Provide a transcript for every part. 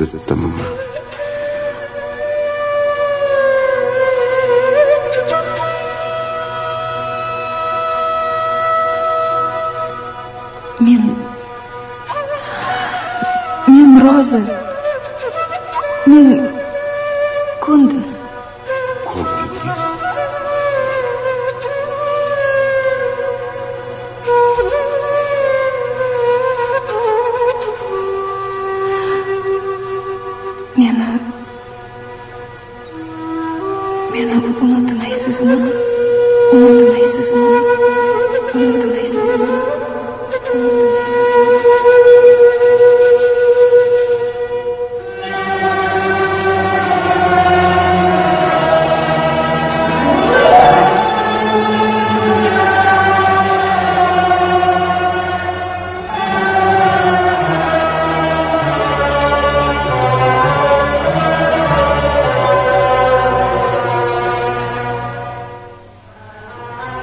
Massachusetts.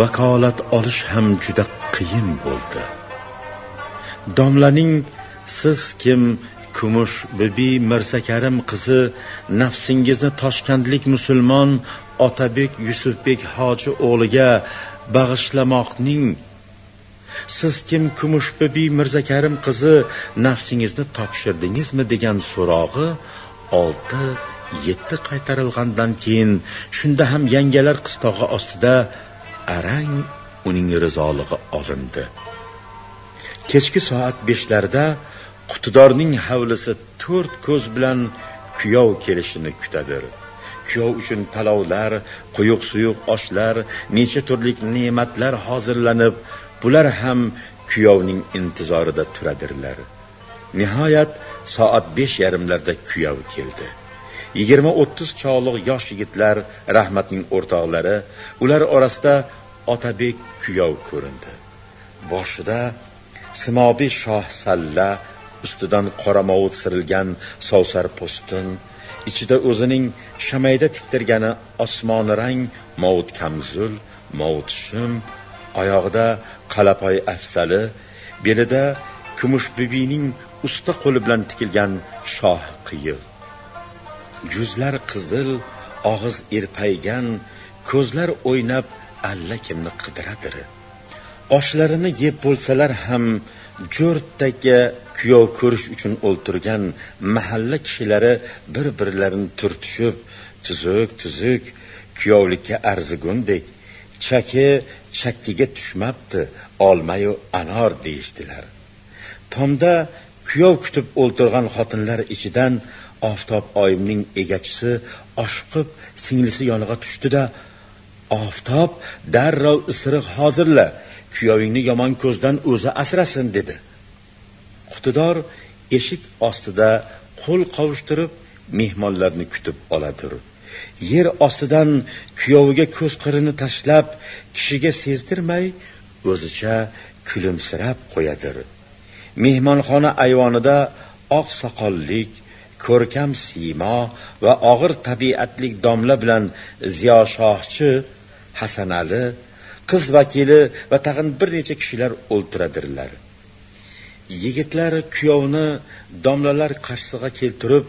Vakolat olish ham juda qiyin bo'ldi. Domlaning siz kim kumush bibi mirzakarim qizi nafsingizni toshkentlik musulmon otabek yusufbek hoji o'g'liga bag'ishlamoqning siz kim kumush bibi mirzakarim qizi nafsingizni topshirdingizmi degan so'rog'i olti yetti qaytarilgandan keyin shunda ham yangalar qistog'i ostida arang uning rizolig'i olindi. Kechki soat beshlarda qutidorning hovlisi to'rt ko'z bilan kuyov kelishini kutadir. Kuyov uchun palovlar quyuq suyuq oshlar necha turlik ne'matlar hozirlanib bular ham kuyovning intizorida turadirlar. Nihoyat soat besh yarimlarda kuyov keldi. Yigirma o'ttiz chog'liq yosh yigitlar rahmatning o'rtoqlari ular orasida otabek kuyov ko'rindi. Boshida simobiy shoh salla ustidan qoramovut sirilgan sovsar po'stin ichida o'zining shamayda tiktirgani osmoni rang movut kamzul movut shim oyog'ida qalapoy afsali belida kumush bibining usta qo'li bilan tikilgan shoh qiyiq. Yuzlar qizil og'iz erpaygan ko'zlar o'ynab alla kimni qidiradir oshlarini yeb bo'lsalar ham jo'rtdagi kuyov ko'rish uchun o'ltirgan mahalla kishilari bir birlarini turtishib tuzuk tuzuk kuyovlikka arzigundek chaki chakkiga tushmabdi olmayu anor deyishdilar. Tomda kuyov kutib o'ltirgan xotinlar ichidan oftob oyimning egachisi oshiqib singlisi yoniga tushdida oftob darrov isiriq hozirla kuyovingni yomon ko'zdan o'zi asrasin dedi. Qutidor eshik ostida qo'l qovushtirib mehmonlarni kutib oladir yer ostidan kuyoviga ko'z qirini tashlab kishiga sezdirmay o'zicha kulimsirab qo'yadir. Mehmonxona ayvonida oq soqollik ko'rkam siymo va og'ir tabiatlik domla bilan ziyo shohchi hasanali qiz vakili va tag'in bir necha kishilar o'ltiradirlar. Yigitlar kuyovni domlalar qarshisiga keltirib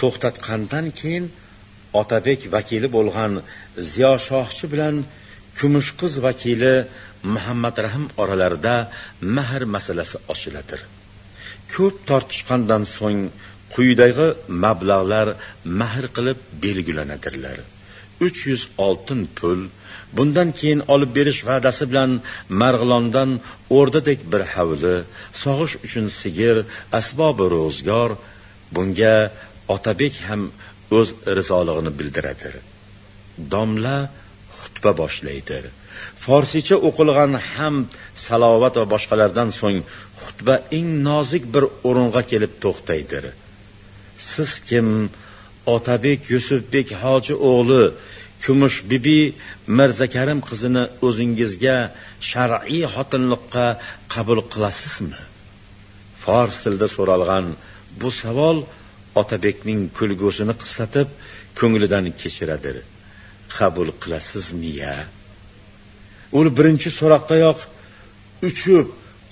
to'xtatgandan keyin otabek vakili bo'lgan ziyo shohchi bilan kumush qiz vakili muhammad rahim oralarida mahr masalasi ochiladir ko'p tortishgandan so'ng quyidagi mablag'lar mahr qilib belgilanadirlar uch yuz oltin pul bundan keyin olib berish va'dasi bilan marg'ilondan o'rdadek bir havli sog'ish uchun sigir asbobi ro'zgor bunga otabek ham o'z rizolig'ini bildiradi domla xutba boshlaydi. Forsiycha o'qilgan ham salovat va boshqalardan so'ng xutba eng nozik bir o'ringa kelib to'xtaydi siz kim otabek yusufbek hoji o'g'li kumush bibi mirzakarim qizini o'zingizga shar'iy xotinlikqa qabul qilasizmi? Fors tilida so'ralgan bu savol otabekning kulgusini qislatib ko'nglidan kechiradi qabul qilasizmi ya? U birinchi so'roqdayoq uchib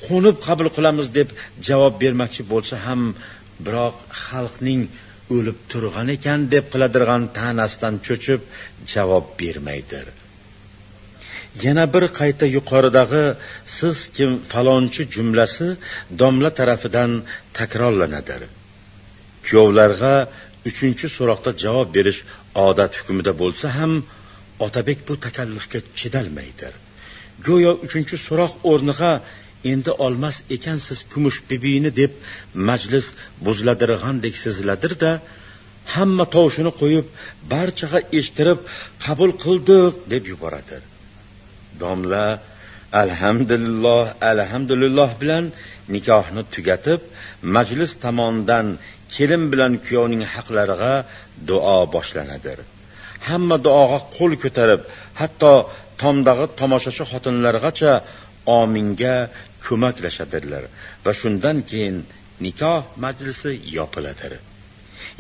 qo'nib qabul qilamiz deb javob bermoqchi bo'lsa ham biroq xalqning o'lib turgan ekan deb qiladirg'an ta'nasidan cho'chib javob bermaydir. Yana bir qayta yuqoridagi siz kim falonchi jumlasi domla tarafidan takrorlanadir. Kuyovlarga uchinchi so'roqda javob berish odat hukmida bo'lsa ham otabek bu takallufga chidalmaydir. Go'yo uchinchi so'roq o'rniga endi olmas ekansiz kumush bibini deb majlis buziladirg'andek seziladirda hamma tovushini qo'yib barchaga eshittirib qabul qildik deb yuboradi. Domla alhamdulillah alhamdulillah bilan nikohni tugatib majlis tomonidan kelin bilan kuyovning haqlariga duo boshlanadi hamma duoga qo'l ko'tarib hatto tomdagi tomoshachi xotinlargacha ominga ko'maklashadilar va shundan keyin nikoh majlisi yopiladi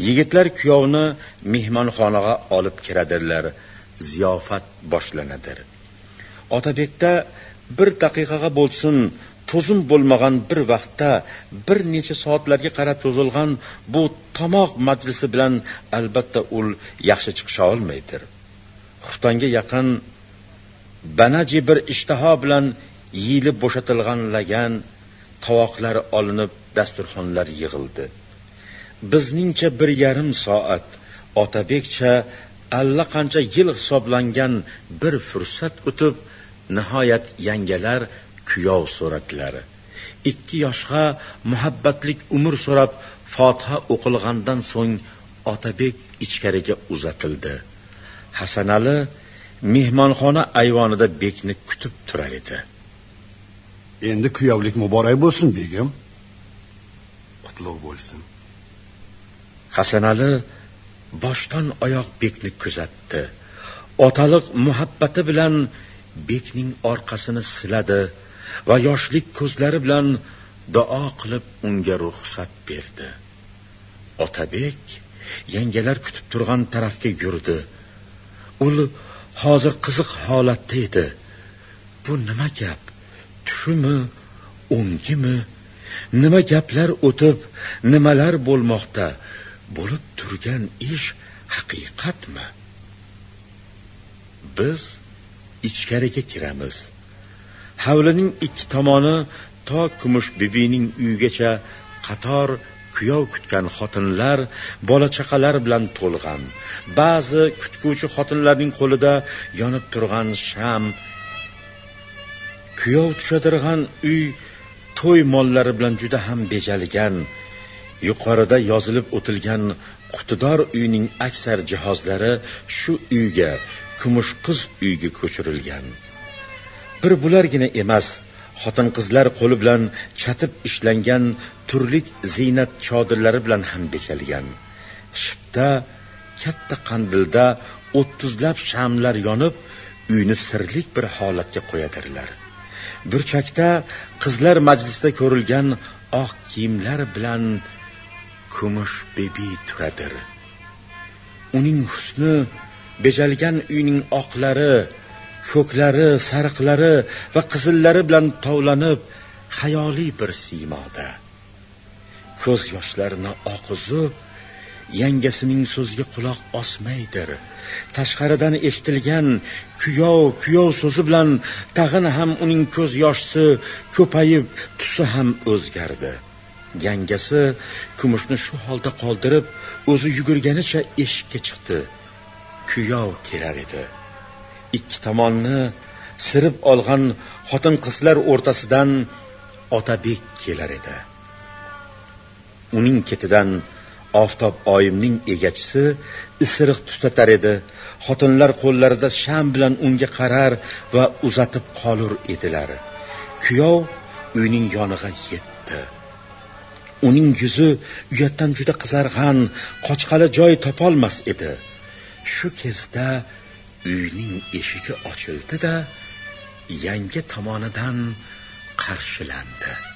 yigitlar kuyovni mehmonxonaga olib kiradilar ziyofat boshlanadi otabekda bir daqiqaga bo'lsin to'zim bo'lmagan bir vaqtda bir necha soatlarga qarab cho'zilgan bu tomoq majlisi bilan albatta ul yaxshi chiqisha olmaydi xuftonga yaqin banaji bir ishtaho bilan yeyilib bo'shatilgan lagan tovoqlar olinib dasturxonlar yig'ildi. Bizningcha bir yarim soat otabekcha allaqancha yil hisoblangan bir fursat o'tib nihoyat yangalar kuyov so'radilar ikki yoshga muhabbatlik umr so'rab fotiha o'qilgandan so'ng otabek ichkariga uzatildi. Hasanali mehmonxona ayvonida bekni kutib turar edi. Endi kuyovlik muborak bo'lsin begim. Qutlug' bo'lsin. Hasanali boshdan oyoq bekni kuzatdi. Otaliq muhabbati bilan bekning orqasini siladi va yoshlik ko'zlari bilan duo qilib unga ruxsat berdi. Otabek yangalar kutib turgan tarafga yurdi. U hozir qiziq holatda edi. Bu nima gap tushimi o'ngimi nima gaplar o'tib nimalar bo'lmoqda? Bo'lib turgan ish haqiqatmi? Biz ichkariga kiramiz. Hovlining ikki tomoni to kumush bibining uyigacha qator kuyov kutgan xotinlar bola chaqalar bilan to'lgan. Ba'zi kutguvchi xotinlarning qo'lida yonib turgan sham kuyov tushadirg'an uy to'y mollari bilan juda ham bejalgan yuqorida yozilib o'tilgan qutidor uyning aksar jihozlari shu uyga kumush qiz uyga ko'chirilgan. Bir bulargina emas xotin qizlar qo'li bilan chatib ishlangan turli ziynat chodirlari bilan ham bechalgan shipda katta qandilda o'ttizlab shamlar yonib uyni sirlik bir holatga qo'yadirlar burchakda qizlar majlisida ko'rilgan oq kiyimlar bilan kumush bebi turadir. Uning husni bejalgan uyning oqlari ko'klari sariqlari va qizillari bilan tovlanib xayoliy bir siymoda. Ko'z yoshlarini oqizib yangasining so'ziga quloq osmaydir. Tashqaridan eshitilgan kuyov kuyov so'zi bilan tag'in ham uning ko'z yoshsi ko'payib tusi ham o'zgardi. Yangasi kumushni shu holda qoldirib o'zi yugurganicha eshikka chiqdi. Kuyov kelar edi. Ikki tomonni sirib olgan xotin qizlar o'rtasidan otabek kelar edi. Uning ketidan oftob oyimning egachisi isiriq tutatar edi. Xotinlar qo'llarida sham bilan unga qarar va uzatib qolur edilar. Kuyov uyning yonig'a yetdi. Uning yuzi uyatdan juda qizarg'an qochqali joy topolmas edi. Shu kezda uyning eshigi ochildi da yangi tomonidan qarshilandi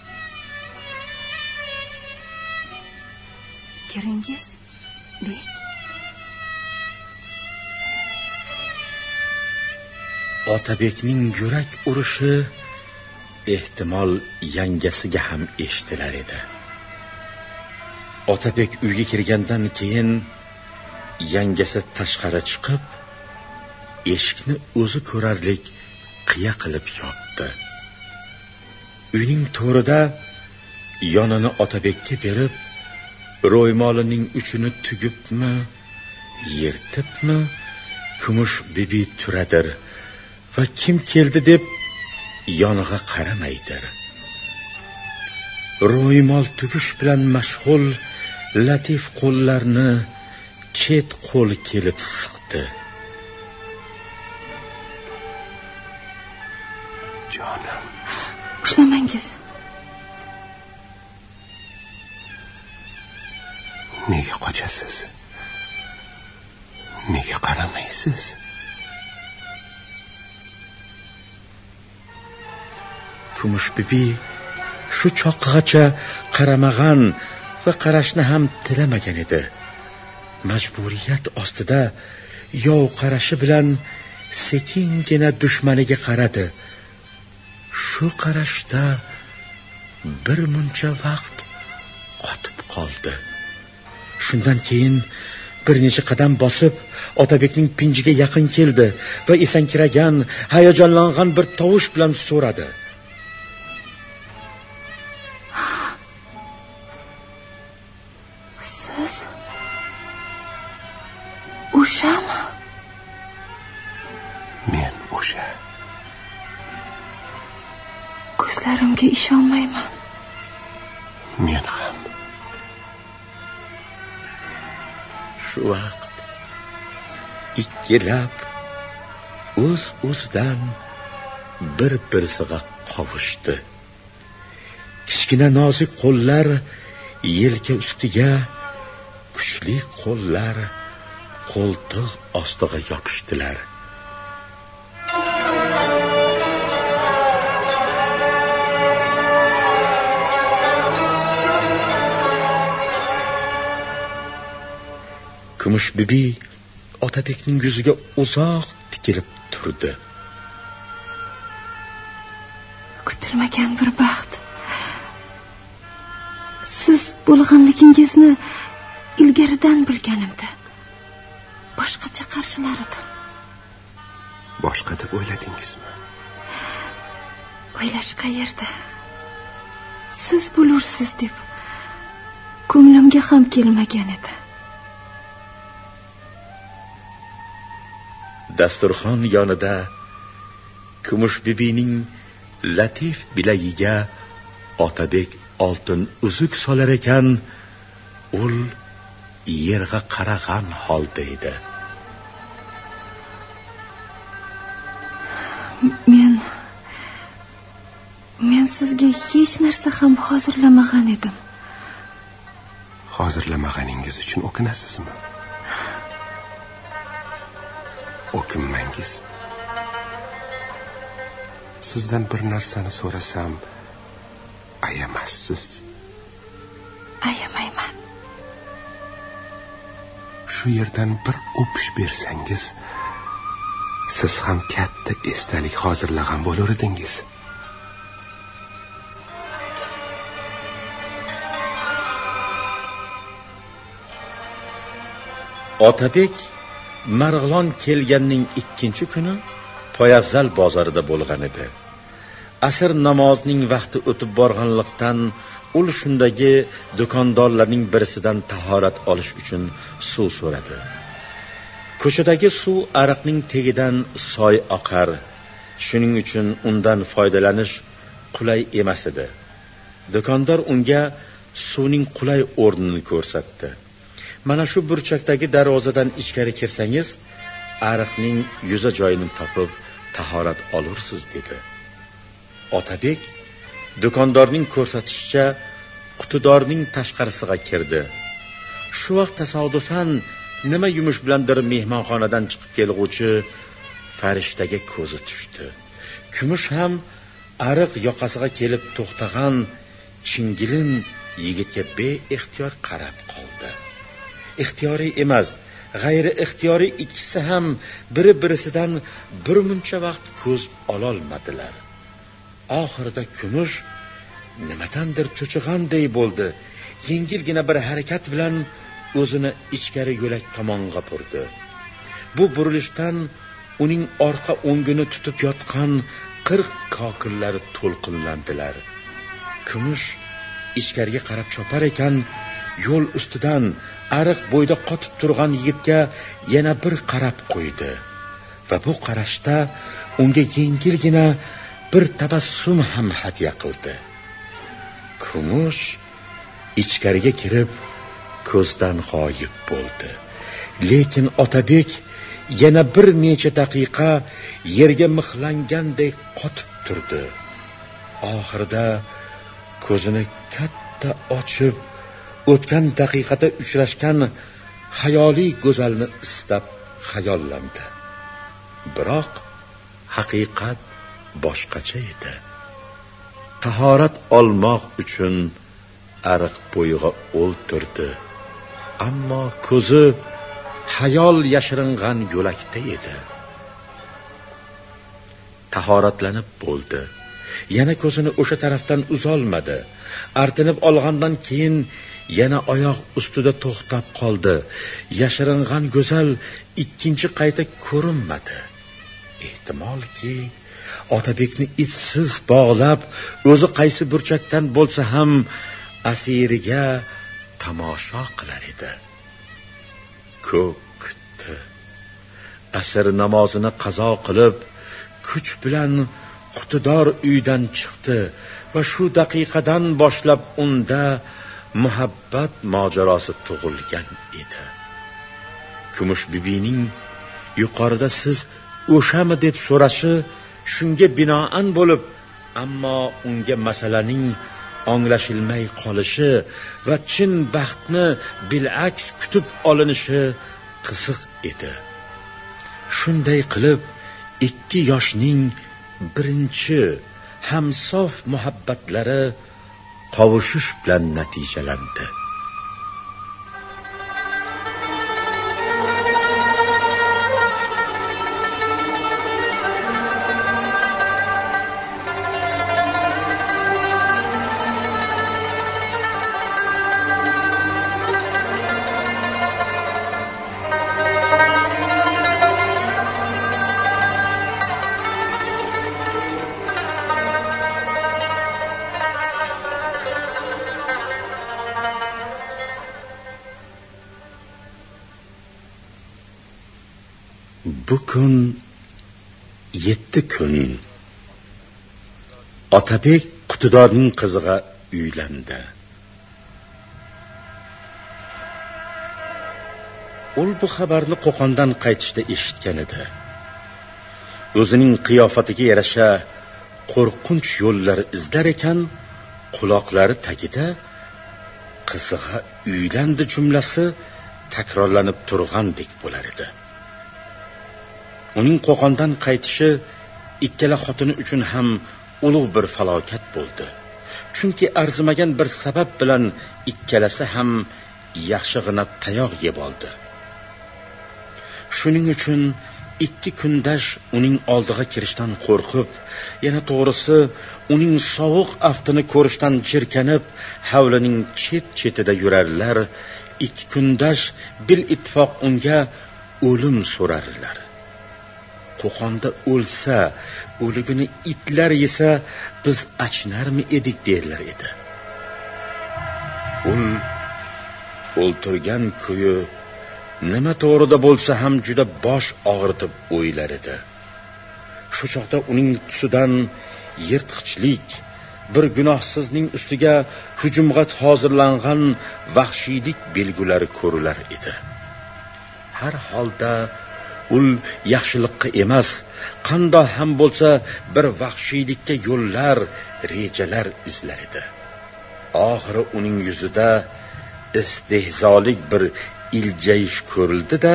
kiringiz bek? Otabekning yurak urishi ehtimol yangasiga ham eshitilar edi. Otabek uyga kirgandan keyin yangasi tashqari chiqib eshikni o'zi ko'rarlik qiya qilib yopdi uyning to'rida yonini otabekka berib ro'ymolining uchini tugibmi yirtibmi kumush bibi turadir va kim keldi deb yonig'a qaramaydir. Ro'ymol tugish bilan mashg'ul latif qo'llarni chet qo'l kelib siqdi. Jonim. Ushlamangiz nega qochasiz? Nega qaramaysiz? Kumush bibi shu choqqacha qaramag'an va qarashni ham tilamagan edi. Majburiyat ostida yov qarashi bilan sekingina dushmaniga qaradi. Shu qarashda bir muncha vaqt qotib qoldi. Shundan keyin bir necha qadam bosib otabekning pinjiga yaqin keldi va esankiragan hayajonlangan bir tovush bilan so'radi. Ikkilab o'z o'zidan bir birsiga qovushdi kichkina nozik qo'llar yelka ustiga kuchli qo'llar qo'ltiq ostiga yopishdilar. Kumush bibi otabekning yuziga uzoq tikilib turdi. Kutilmagan bir baxt. Siz bo'lg'anligingizni ilgaridan bilganimda boshqacha qarshilar edim boshqa deb o'yladingizmi? O'ylash qayerda siz bo'lursiz deb ko'nglimga ham kelmagan edi dasturxon yonida kumush bibining latif bilagiga otabek oltin uzuk solar ekan ul yerga qaragan holda edi men men sizga hech narsa ham hozirlamagan edim. Hozirlamaganingiz uchun o'kinasizmi o'kinmangiz sizdan bir narsani so'rasam ayamassiz. Ayamayman. Shu yerdan bir o'pish bersangiz siz ham katta esdalik hozirlagan bo'lar edingiz. Otabek marg'ilon kelganning ikkinchi kuni poyafzal bozorida bo'lgan edi. Asr namozining vaqti o'tib borganliqdan ul shundagi do'kondorlarning birisidan tahorat olish uchun suv so'radi. Ko'chadagi suv ariqning tegidan soy oqar. Shuning uchun undan foydalanish qulay emas edi. Do'kondor unga suvning qulay o'rnini ko'rsatdi. Mana shu burchakdagi darvozadan ichkari kirsangiz ariqning yuza joyini topib tahorat olursiz dedi. Otabek do'kondorning ko'rsatishicha qutidorning tashqarisiga kirdi. Shu vaqt tasodifan nima yumush bilandir mehmonxonadan chiqib kelg'uvchi farishtaga ko'zi tushdi. Kumush ham ariq yoqasiga kelib to'xtagan chingilin yigitga beixtiyor qarab ixtiyoriy emas. G'ayri ixtiyoriy ikkisi ham biri birisidan bir muncha vaqt ko'z ololmadilar. Oxirida kumush nimadandir cho'chig'anday bo'ldi. Yengilgina bir harakat bilan o'zini ichkari yo'lak tomonga burdi. Bu burilishdan uning orqa o'ngini tutib yotgan qirq kokillari to'lqinlandilar. Kumush ichkariga qarab chopar ekan yo'l ustidan ariq bo'yida qotib turgan yigitga yana bir qarab qo'ydi. Va bu qarashda unga yengilgina bir tabassum ham hadya qildi. Kumush ichkariga kirib ko'zdan g'oyib bo'ldi. Lekin otabek yana bir necha daqiqa yerga mixlangandek qotib turdi. Oxirida ko'zini katta ochib o'tgan daqiqada uchrashgan xayoliy go'zalni istab xayollandi. Biroq haqiqat boshqacha edi. Tahorat olmoq uchun ariq bo'yiga o'ltirdi. Ammo ko'zi hayol yashiringan yo'lakda edi. Tahoratlanib bo'ldi. Yana ko'zini o'sha tarafdan uzolmadi. Artinib olgandan keyin yana oyoq ustida to'xtab qoldi. Yashiringan go'zal ikkinchi qayta ko'rinmadi. Ehtimolki otabekni ipsiz bog'lab o'zi qaysi burchakdan bo'lsa ham asiriga tomosha qilar edi. Ko'p kutdi asr namozini qazo qilib kuch bilan qutidor uydan chiqdi va shu daqiqadan boshlab unda muhabbat mojarosi tug'ilgan edi. Kumush bibining yuqorida siz o'shami? deb so'rashi shunga binoan bo'lib ammo unga masalaning anglashilmay qolishi va chin baxtni bilaks kutib olinishi qiziq edi. Shunday qilib ikki yoshning birinchi hamsof muhabbatlari qovushish bilan natijalandi. Yetti kun otabek qutidorning qizig'a uylandi. U bu xabarni qo'qondan qaytishda eshitgan edi. O'zining qiyofatiga yarasha qo'rqinch yo'llar izlar ekan quloqlari tagida qizig'a uylandi jumlasi takrorlanib turgandek bo'lar edi. Uning qo'qondan qaytishi ikkala xotini uchun ham ulug' bir falokat bo'ldi. Chunki arzimagan bir sabab bilan ikkalasi ham yaxshig'ina tayoq yeb oldi. Shuning uchun ikki kundash uning oldiga kirishdan qo'rqib yana to'g'risi uning sovuq aftini ko'rishdan jirkanib havlining chet chetida yurarlar ikki kundash bil ittifoq unga o'lim so'rarlar. Qo'qonda o'lsa o'ligini itlar yesa biz achinarmi edik derlar edi. Un o'ltirgan kuyi nima to'g'rida bo'lsa ham juda bosh og'ritib o'ylar edi. Shu chog'da uning tusidan yirtqichlik bir gunohsizning ustiga hujumga hozirlangan vahshiylik belgilari ko'rilar edi. Har holda ul yaxshilikqa emas. Qandoq ham bo'lsa bir vahshiylikka yo'llar rejalar izlar edi. Oxiri uning yuzida istehzolik bir iljayish ko'rildi da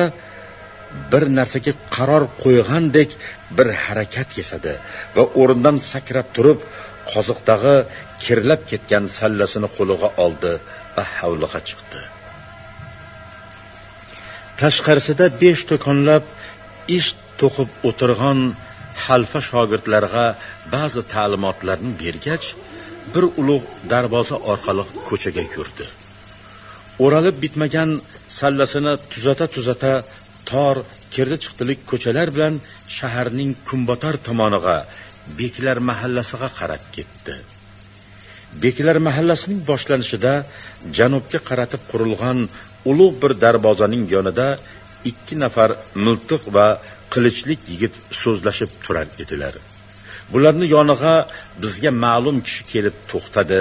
bir narsaga qaror qo'ygandek bir harakat yasadi va o'rnidan sakrab turib qoziqdagi kirlab ketgan sallasini qo'liga oldi va hovliga chiqdi. Tashqarisida besh to'konlab ish to'qib o'tirgan halfa shogirdlarga ba'zi ta'limotlarni bergach bir ulug' darvoza orqali ko'chaga yurdi. O'ralib bitmagan sallasini tuzata tuzata tor kirdi chiqdilik ko'chalar bilan shaharning kunbotar tomoniga beklar mahallasiga qarab ketdi. Beklar mahallasining boshlanishida janubga qaratib qurilgan ulug' bir darvozaning yonida ikki nafar miltiq va qilichlik yigit so'zlashib turar edilar. Bularni yonig'a bizga ma'lum kishi kelib to'xtadi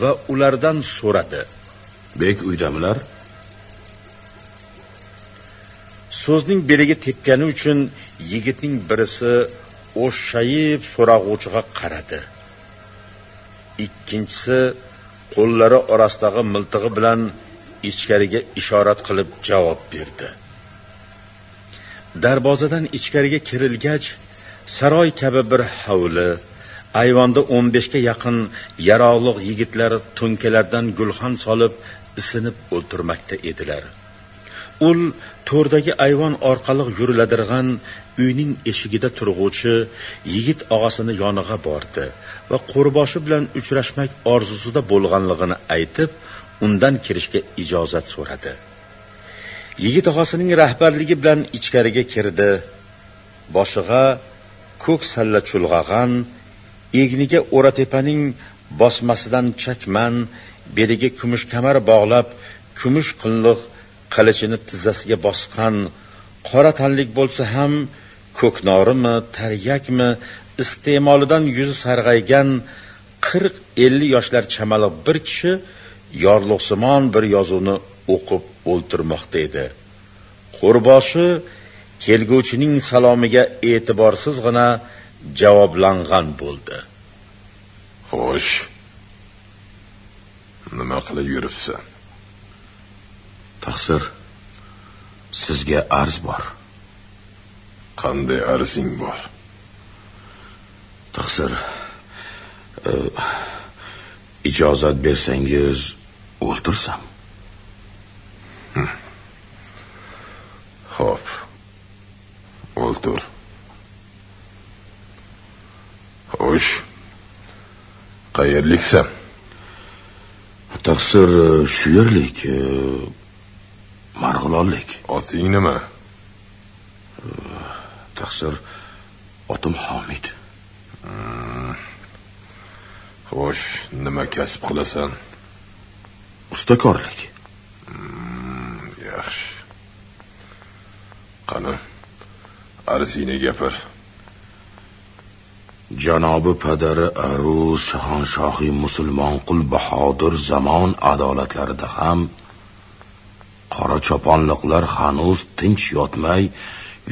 va ulardan so'radi. Bek uydamilar? So'zning beriga tekkani uchun yigitning birisi o'shshayib so'rag'uvchiga qaradi. Ikkinchisi qo'llari orasidagi miltig'i bilan ichkariga ishorat qilib javob berdi. Darvozadan ichkariga kirilgach saroy kabi bir hovli ayvonda 15 ga yaqin yaroqliq yigitlar to'nkalardan gulxan solib isinib o'tirmakda edilar. Ul to'rdagi ayvon orqali yuriladirg'an uyning eshigida turg'uvchi yigit og'asini yonig'a bordi va qo'rboshi bilan uchrashmak orzusida bo'lganligini aytib undan kirishga ijozat so'radi. Yigit og'asining rahbarligi bilan ichkariga kirdi. Boshiga ko'k salla chulg'ag'an egniga o'ratepaning bosmasidan chakman beliga kumush kamar bog'lab kumush qinliq qilichini tizzasiga bosgan qora tanlik bo'lsa ham ko'knorimi taryakmi iste'molidan yuzi sarg'aygan qirq ellik yoshlar chamaliq bir kishi yorliqsimon bir yozuvni o'qib o'ltirmoqda edi. Qo'rboshi kelguvchining salomiga e'tiborsizgina javoblangan bo'ldi. Xo'sh nima qilib yuribsan? Taqsir sizga arz bor. Qanday arzing bor? Taqsir e, ijozat bersangiz o'ltirsam xo'p. O'ltir xo'sh. Qayerliksan taqsir e, shu yerlik e, marg'ilonlik. Oting nima taqsir otim homid xo'sh nima kasb qilasan? Ustakorlik. Yaxshi. Qani arzingni gapir. Janobi padari aruz shahonshohiy musulmon qul bahodir zamon adolatlarida ham qora choponliqlar hanuz tinch yotmay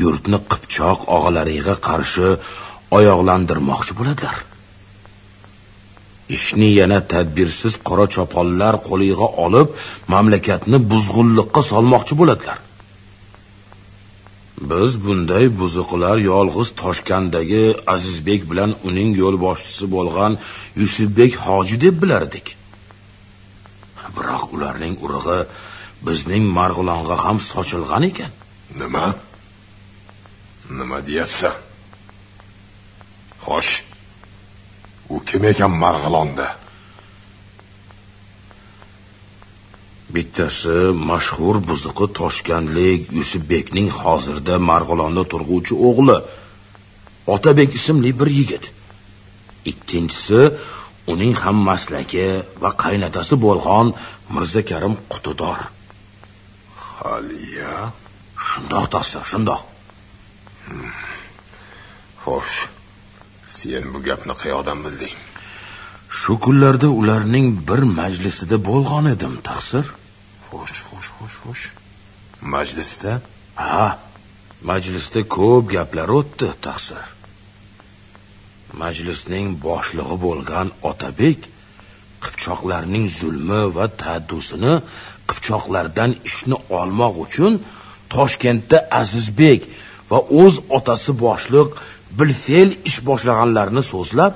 yurtni qipchoq og'alariga qarshi oyoqlantirmoqchi bo'ladilar ishni yana tadbirsiz qora choponlar qo'liga olib mamlakatni buzg'unliqqa solmoqchi bo'ladilar. Biz bunday buzuqlar yolg'iz toshkandagi azizbek bilan uning yo'lboshchisi bo'lgan yusufbek hoji deb bilardik biroq ularning urug'i bizning marg'ilonga ham sochilgan ekan. Nima? Nima deyapsan? Xo'sh u kim ekan marg'ilonda? Bittasi mashhur buzuqi toshkentlik yusufbekning hozirda marg'ilonda turg'uvchi o'g'li. Otabek ismli bir yigit. Ikkinchisi uning ham maslaki va qaynotasi bo'lgan mirza karim qutidor haliya shundoq taqsir shundoq. Xo'sh sen bu gapni qayoqdan bilding? Shu kunlarda ularning bir majlisida bo'lgan edim taqsir. Xo'sh xo'sh xo'sh xo'sh. Majlisda? Ha majlisda ko'p gaplar o'tdi taqsir. Majlisning boshlig'i bo'lgan otabek qipchoqlarning zulmi va taaddusini qipchoqlardan ishni olmoq uchun toshkentda azizbek va o'z otasi boshliq bilfe'l ish boshlaganlarini so'zlab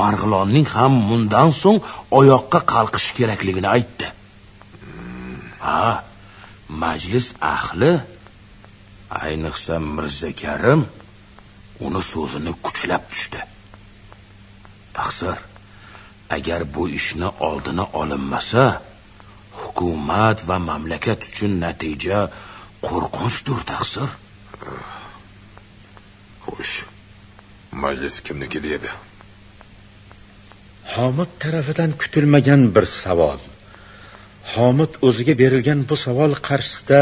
marg'ilonning ham mundan so'ng oyoqqa qalqishi kerakligini aytdi. Ha majlis ahli ayniqsa mirzakarim uni so'zini kuchlab tushdi. Taqsir agar bu ishni oldini olinmasa hukumat va mamlakat uchun natija qo'rqinchdir taqsir. Majlis kimniki dedi homid tarafidan kutilmagan bir savol. Homid o'ziga berilgan bu savol qarshisida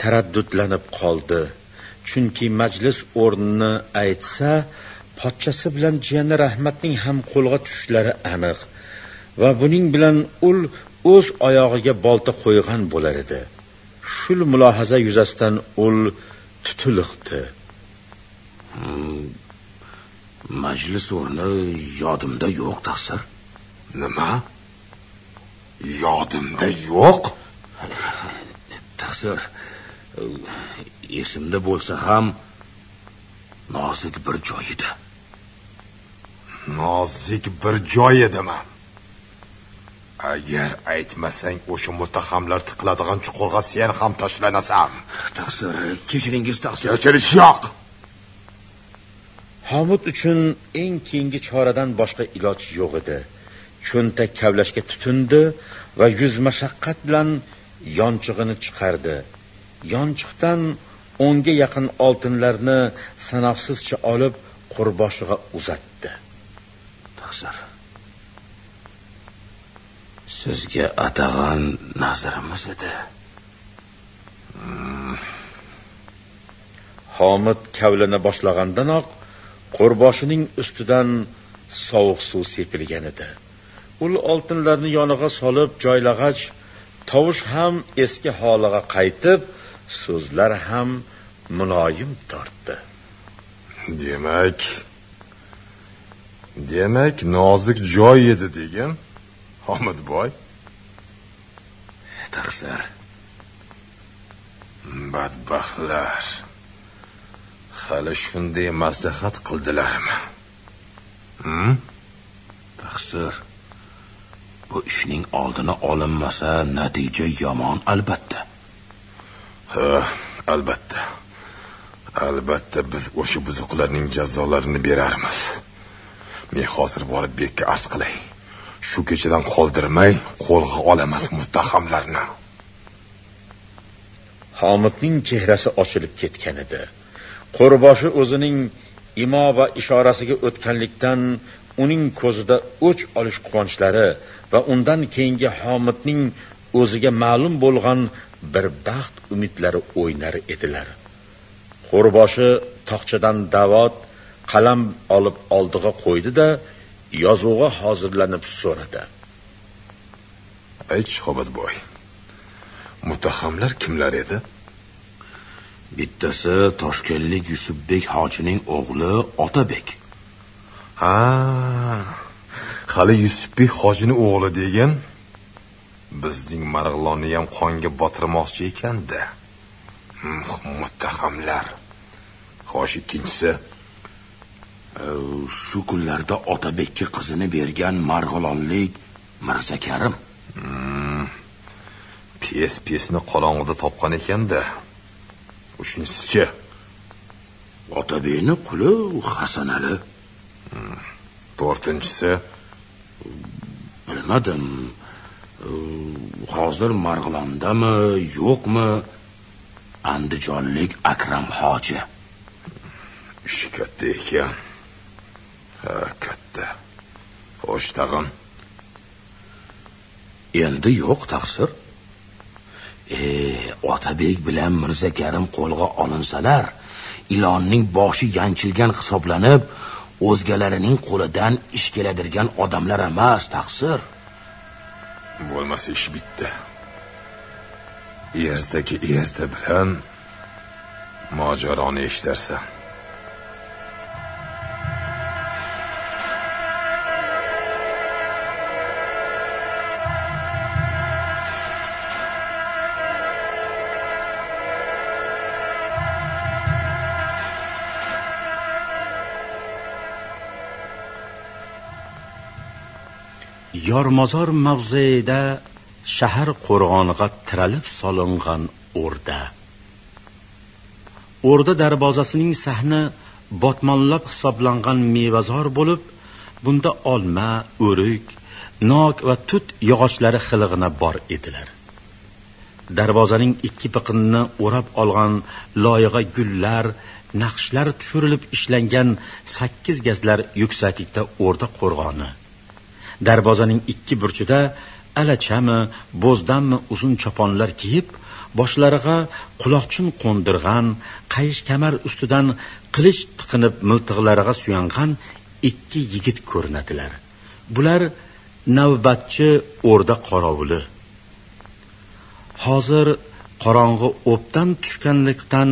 taraddudlanib qoldi. Chunki majlis o'rnini aytsa pochchasi bilan jiyani rahmatning ham qo'lga tushishlari aniq va buning bilan ul o'z oyog'iga bolta qo'ygan bo'lar edi. Shul mulohaza yuzasidan ul tutiliqdi majlis o'rni yodimda yo'q taqsir. Nima? Yodimda yo'q? Taqsir esimda bo'lsa ham nozik bir joy edi. Nozik bir joy edimi? Agar aytmasang o'sha muttahamlar tiqiladigan chuqurga sen ham tashlanasan. Taqsir kechiringiz taqsir. Kechirish yo'q homid uchun eng keyingi choradan boshqa iloj yo'q edi. Cho'ntak kavlashga tutindi va yuz mashaqqat bilan yonchig'ini chiqardi. Yonchiqdan o'nga yaqin oltinlarni sanoqsizcha olib qurboshiga uzatdi. Taqsir. Sizga atag'an nazarimiz edi. Homid kavlana boshlagandanoq qo'rboshining ustidan sovuq suv sepilgan edi. Ul oltinlarni yonig'a solib joylag'ach tovush ham eski holiga qaytib so'zlar ham muloyim tortdi. Demak demak nozik joy edi degin homidboy taqsir. Badbaxtlar hali shunday maslahat qildilarmi? Hm? taqsir. Bu ishning oldini olinmasa natija yomon albatta. Ha albatta. Albatta biz o'sha buzuqlarning jazolarini berarmiz. Men hozir borib bekka arz qilay. Shu kechadan qoldirmay qo'lga olamiz muttahamlarni. Homidning chehrasi ochilib ketgan edi. Qo'rboshi o'zining imo va ishorasiga o'tganlikdan uning ko'zida o'ch olish quvonchlari va undan keyingi homidning o'ziga ma'lum bo'lgan bir baxt umidlari o'ynar edilar. Qo'rboshi tog'chadan davot qalam olib oldiga qo'ydi da yozuvga hozirlanib so'radi. Ayt shahobatboy muttahamlar kimlar edi? Bittasi toshkentlik yusufbek hojining o'g'li otabek. Ha hali yusufbek hojini o'g'li degan bizning marg'ilonni ham qonga botirmoqchi ekanda muttahamlar. Xo'sh ikkinchisi shu kunlarda otabekka qizini bergan marg'ilonlik mirza karim. Pes pesni qorong'ida topgan ekanda uchinchisichi otabekni quli hasanali. To'rtinchisi bilmadim hozir marg'ilondami yo'qmi? Andijonlik akram hoji. Ishi katta ekan. Ha katta. Xo'sh tag'in. Endi yo'q taqsir. E otabek bilan mirza karim qo'lga olinsalar ilonning boshi yanchilgan hisoblanib o'zgalarining qo'lidan ish keladirgan odamlar emas taqsir. Bo'lmasa ish bitta. Ertaga erta bilan mojaroni eshitarsan yormozor mavzeida shahar qo'rg'oniga tiralib solingan o'rda. O'rda darvozasining sahni botmonlab hisoblangan mevazor bo'lib bunda olma o'rik nok va tut yog'ochlari xilig'ina bor edilar. Darvozaning ikki biqinini o'rab olgan loyiga gullar naqshlar tushirilib ishlangan sakkiz gazlar yuksaklikda o'rda qo'rg'oni. Darvozaning ikki burchida alachami bo'zdanmi uzun choponlar kiyib boshlariga quloqchin qo'ndirgan qayish kamar ustidan qilich tiqinib miltiqlariga suyangan ikki yigit ko'rinadilar. Bular navbatchi o'rda qorovuli. Hozir qorong'i o'pdan tushganlikdan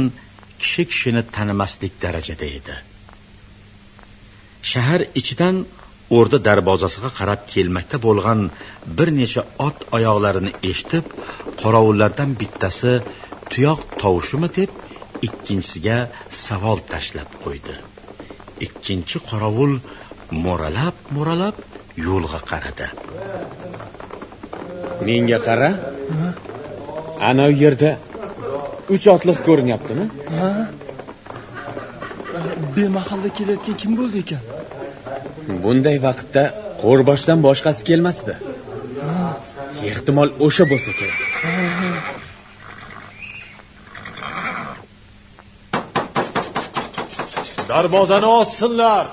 kishi kishini tanimaslik darajada edi. Shahar ichidan o'rda darvozasiga qarab kelmakda bo'lgan bir necha ot oyoqlarini eshitib qorovullardan bittasi tuyoq tovushimi deb ikkinchisiga savol tashlab qo'ydi. Ikkinchi qorovul mo'ralab mo'ralab yo'lga qaradi. Menga qara. Ana u yerda uch otliq ko'rinyaptimi? Ha? Bemahalla kelayotgan kim bo'ldi ekan bunday vaqtda qo'rboshdan boshqasi kelmasdi. Ehtimol o'sha bo'lsa kerak. Darvozani ochsinlar.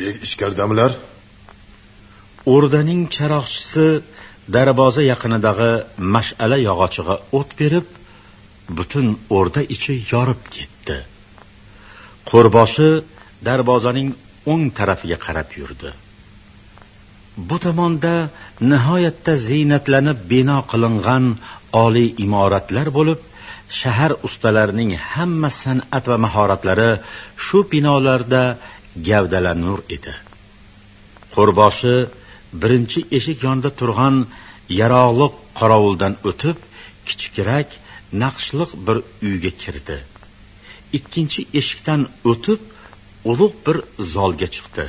Bek ichkaridamilar? O'rdaning charoqchisi darvoza yaqinidagi mash'ala yog'ochiga o't berib butun o'rda ichi yorib ketdi qo'rboshi darvozaning o'ng tarafiga qarab yurdi. Bu tomonda nihoyatda ziynatlanib bino qilingan oliy imoratlar bo'lib shahar ustalarining hamma san'at va mahoratlari shu binolarda gavdalanur edi. Qo'rboshi birinchi eshik yonida turgan yarog'liq qorovuldan o'tib kichikroq naqshliq bir uyga kirdi. Ikkinchi eshikdan o'tib ulug' bir zolga chiqdi.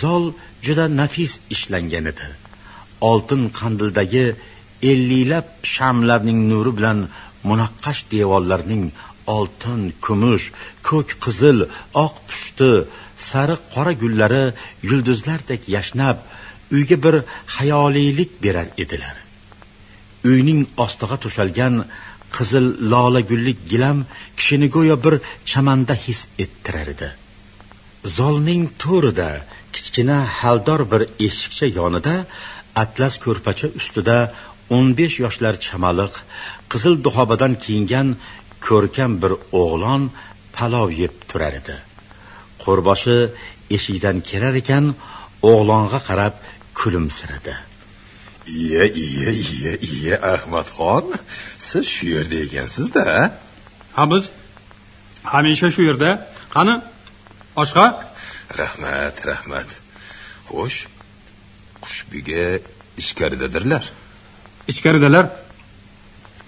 Zol juda nafis ishlangan edi. Oltin qandildagi elliklab shamlarning nuri bilan munaqqash devorlarning oltin kumush ko'k qizil oq pushti sariq qora gullari yulduzlardek yashnab uyga bir hayoliylik berar edilar. Uyning ostiga to'shalgan qizil lola gullik gilam kishini go'yo bir chamanda his ettirar edi. Zolning to'rida kichkina haldor bir eshikcha yonida atlas ko'rpacha ustida o'n besh yoshlar chamaliq qizil duxobadan kiyingan ko'rkam bir o'g'lon palov yeb turar edi. Qo'rboshi eshikdan kirar ekan o'g'longa qarab kulimsiradi. Iye iye iye iye ahmadxon. Siz shu yerda ekansizda ha? Biz hamisha shu yerda. Qani oshqa rahmat rahmat. Xo'sh qushbiga ichkaridadirlar. Ichkaridalar?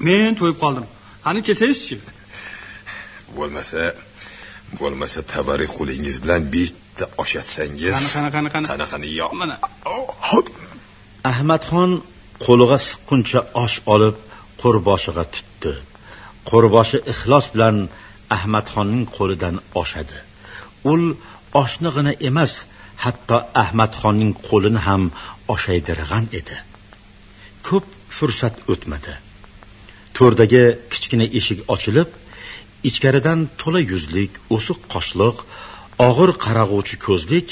Men to'yib qoldim. Qani kelsangizchi bo'lmasa bo'lmasa tabarruk qo'lingiz bilan bitta oshatsangiz. Qani qani qani qani? Qani qani yo mana ahmadxon qo'liga siqquncha osh olib qo'rboshiga tutdi. Qo'rboshi ixlos bilan ahmadxonning qo'lidan oshadi. Ul oshnig'ina emas hatto ahmadxonning qo'lini ham oshaydirgan edi. Ko'p fursat o'tmadi. To'rdagi kichkina eshik ochilib ichkaridan to'la yuzlik o'siq qoshliq og'ir qarag'uvchi ko'zlik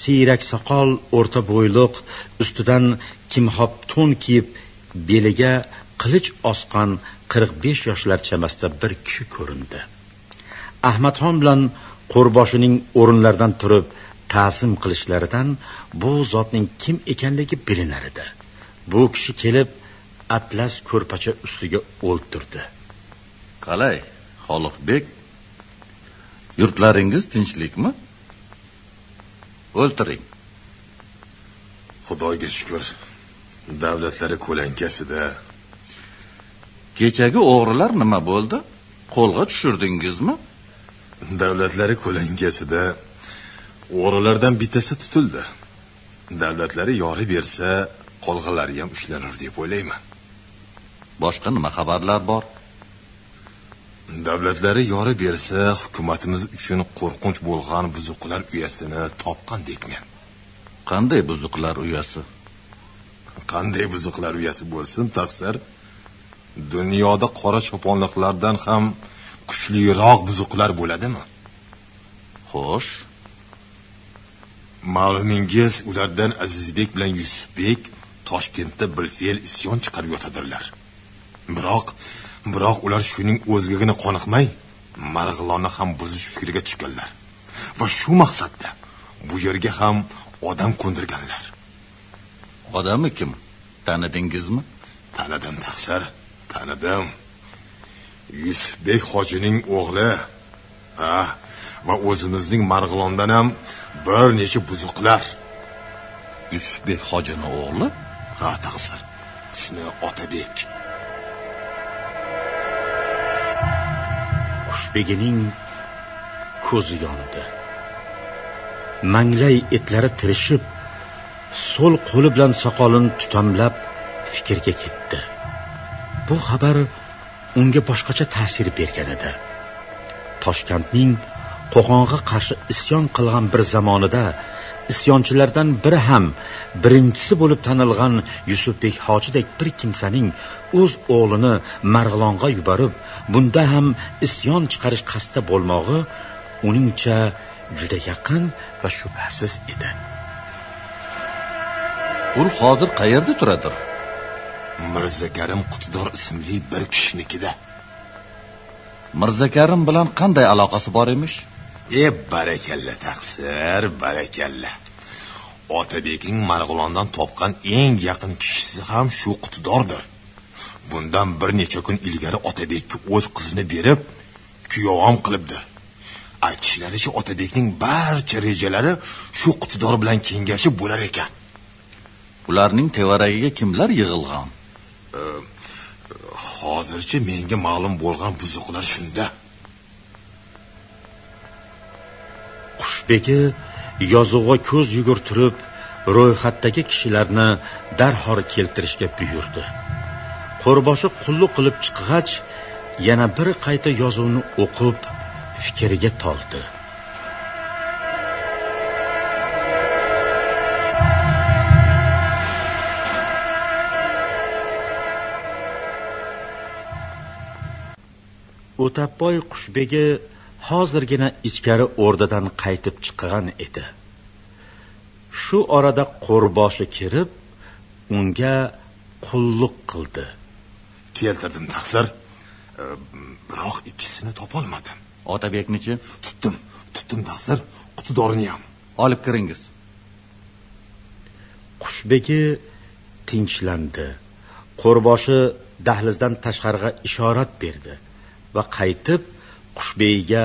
siyrak soqol o'rta bo'yliq ustidan kimxob to'n kiyib beliga qilich osqan qirq besh yoshlar chamasida bir kishi ko'rindi. Ahmadxon bilan qo'rboshining o'rinlaridan turib ta'zim qilishlaridan bu zotning kim ekanligi bilinar edi. Bu kishi kelib atlas ko'rpacha ustiga o'ltirdi. Qalay xoliqbek yurtlaringiz tinchlikmi? O'ltiring. Xudoga shukur davlatlari ko'lankasida. Kechagi o'g'rilar nima bo'ldi? Qo'lga tushirdingizmi davlatlari ko'lankasida o'g'rilardan bittasi tutildi. Davlatlari yori bersa qolganlari ham ushlanur deb o'ylayman. Boshqa nima xabarlar bor? Davlatlari yori bersa hukumatimiz uchun qo'rqinch bo'lgan buzuqlar uyasini topgandekmen qanday buzuqlar uyasi qanday buzuqlar uyasi bo'lsin taqsir dunyoda qora choponliqlardan ham kuchliroq buzuqlar bo'ladimi? Xo'sh. Ma'lumingiz ulardan azizbek bilan yusufbek toshkentda bilfe'l isyon chiqarib yotadirlar biroq biroq ular shuning o'zigagina qoniqmay marg'ilonni ham buzish fikriga tushganlar. Va shu maqsadda bu yerga ham odam ko'ndirganlar odami kim? Tanidingizmi? Tanidim taqsir. Tanidim. Yusufbek hojining o'g'li. Ha va o'zimizning marg'ilondan ham bir necha buzuqlar. Yusufbek hojini o'g'li? Ha taqsir. Ismi otabek. Qushbegining ko'zi yondi manglay etlari tirishib so'l qo'li bilan soqolini tutamlab fikrga ketdi. Bu xabar unga boshqacha ta'sir bergan edi. Toshkentning qo'qonga qarshi isyon qilgan bir zamonida isyonchilardan biri ham birinchisi bo'lib tanilgan yusufbek hojidek bir kimsaning o'z o'g'lini marg'ilonga yuborib bunda ham isyon chiqarish qasdida bo'lmog'i uningcha juda yaqin va shubhasiz edi. U hozir qayerda turadir? Mirzakarim qutidor ismli bir kishinikida. Mirzakarim bilan qanday aloqasi bor emish? E barakalla taqsir barakalla. Otabekning marg'ilondan topgan eng yaqin kishisi ham shu qutidordir. Bundan bir necha kun ilgari otabekka o'z qizini berib kuyovam qilibdir aytishlaricha otabekning barcha rejalari shu qutidor bilan kengashib bo'lar ekan ularning tevaragiga kimlar yig'ilgan? Hozircha menga ma'lum bo'lgan buzuqlar shunda. Qushbegi yozug'ga ko'z yugurtirib ro'yxatdagi kishilarni darhol keltirishga buyurdi. Qo'rboshi qulluq qilib chiqqach yana bir qayta yozuvni o'qib fikriga toldi o'tabboy qushbegi hozirgina ichkari o'rdadan qaytib chiqqan edi. Shu orada qo'rboshi kirib unga qulluq qildi. Keltirdim taqsir. Biroq ikkisini topolmadim. Otabeknichi? Tutdim tutdim taqsir. Qutidorini ham. Olib kiringiz. Qushbegi tinchlandi qo'rboshi dahlizdan tashqariga ishorat berdi va qaytib qushbegiga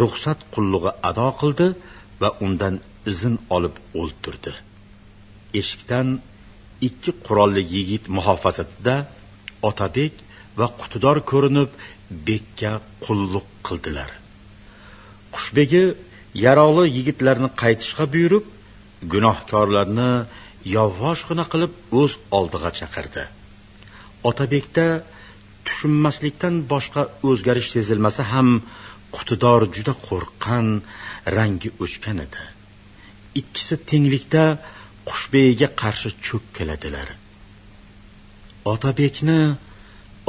ruxsat qullug'i ado qildi va undan izn olib o'ltirdi. Eshikdan ikki qurolli yigit muhofazatida otabek va qutidor ko'rinib bekka qulluq qildilar. Qushbegi yarog'li yigitlarni qaytishga buyurib gunohkorlarni yovvoshgina qilib o'z oldiga chaqirdi. Otabekda tushunmaslikdan boshqa o'zgarish sezilmasa ham qutidor juda qo'rqqan rangi o'chgan edi. Ikkisi tenglikda qushbegiga qarshi cho'kkaladilar otabekni